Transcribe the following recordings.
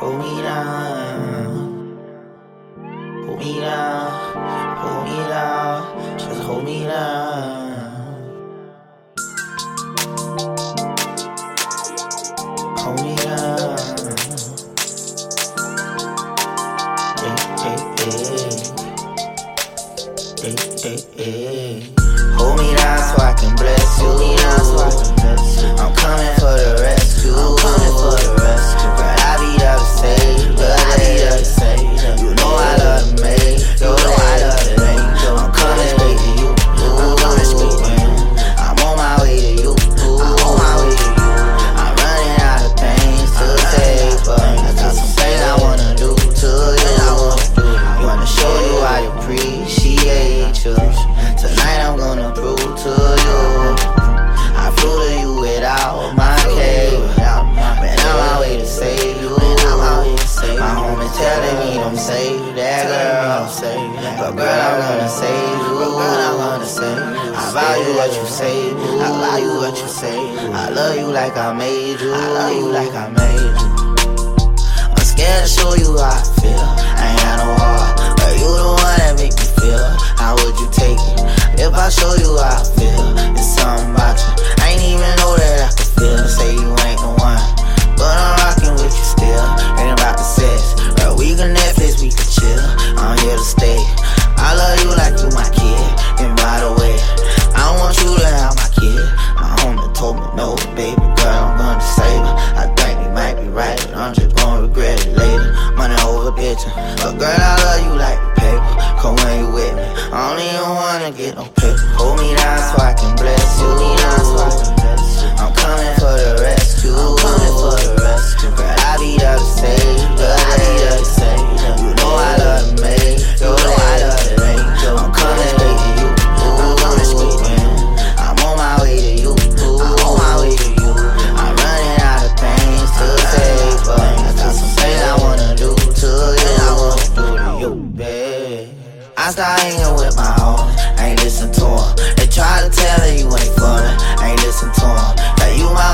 Hold me down. Hold me down. Hold me down. Just hold me down. Hold me down so I can bless you. Hold me down so I can bless you. say. But girl, I wanna say, But girl, I wanna say. I value what you say, I value what you say. I love you like I made you, I love you like I made you. I'm scared to show you how I feel. I ain't got no heart, but you don't. kitchen. But girl, I love you like I start hanging with my own. Ain't listen to her. They try to tell her you ain't for her. Ain't listen to her. That you my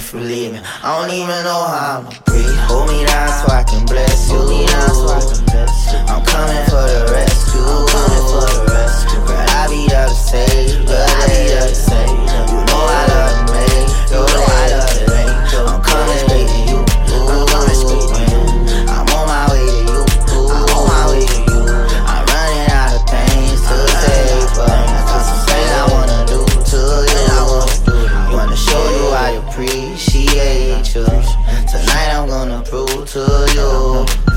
If you're leaving. I don't even know how I'ma breathe. to you.